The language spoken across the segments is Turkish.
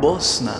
Bosna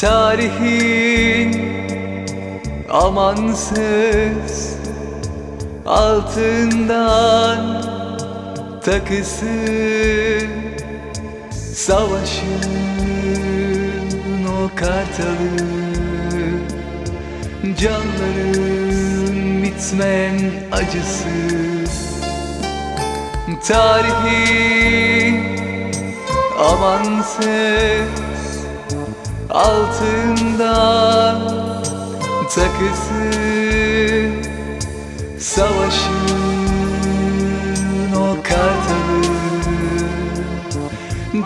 Tarihin amansız altından takısı Savaşın o kartalı Canların bitmeyen acısı. Tarihin amansız altından takısı Savaşın o kartalı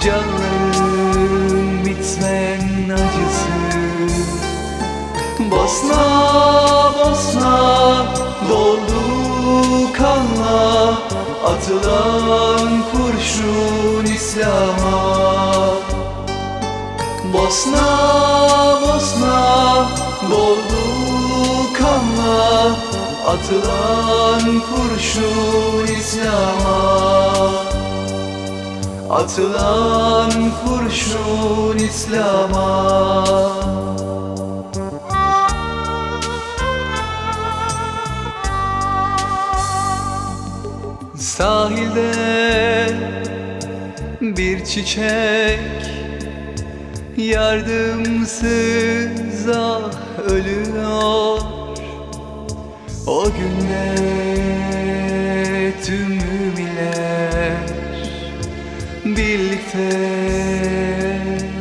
Canların bitmeyen acısı. Bosna, Bosna doldu kanla Atılan kurşun İslam'a Bosna, Bosna doldu kanla Atılan kurşun İslam'a. Atılan kurşun İslam'a. Sahilde bir çiçek Yardımsız ah ölüyor. O günde tüm müminler Birlikte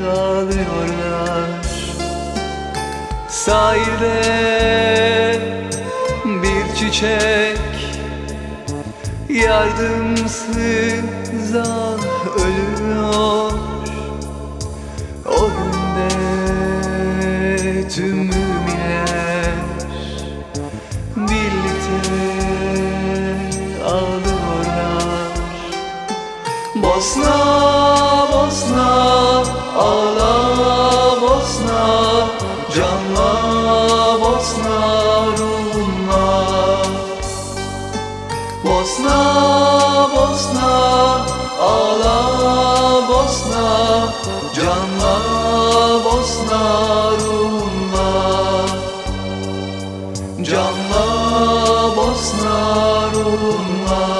ağlıyorlar. Sahilde bir çiçek Yardımsız ah Bosna, Bosna, ağla Bosna Canla Bosna ruhunla. Bosna, Bosna, ağla Bosna Canla Bosna ruhunla. Canla Bosna ruhunla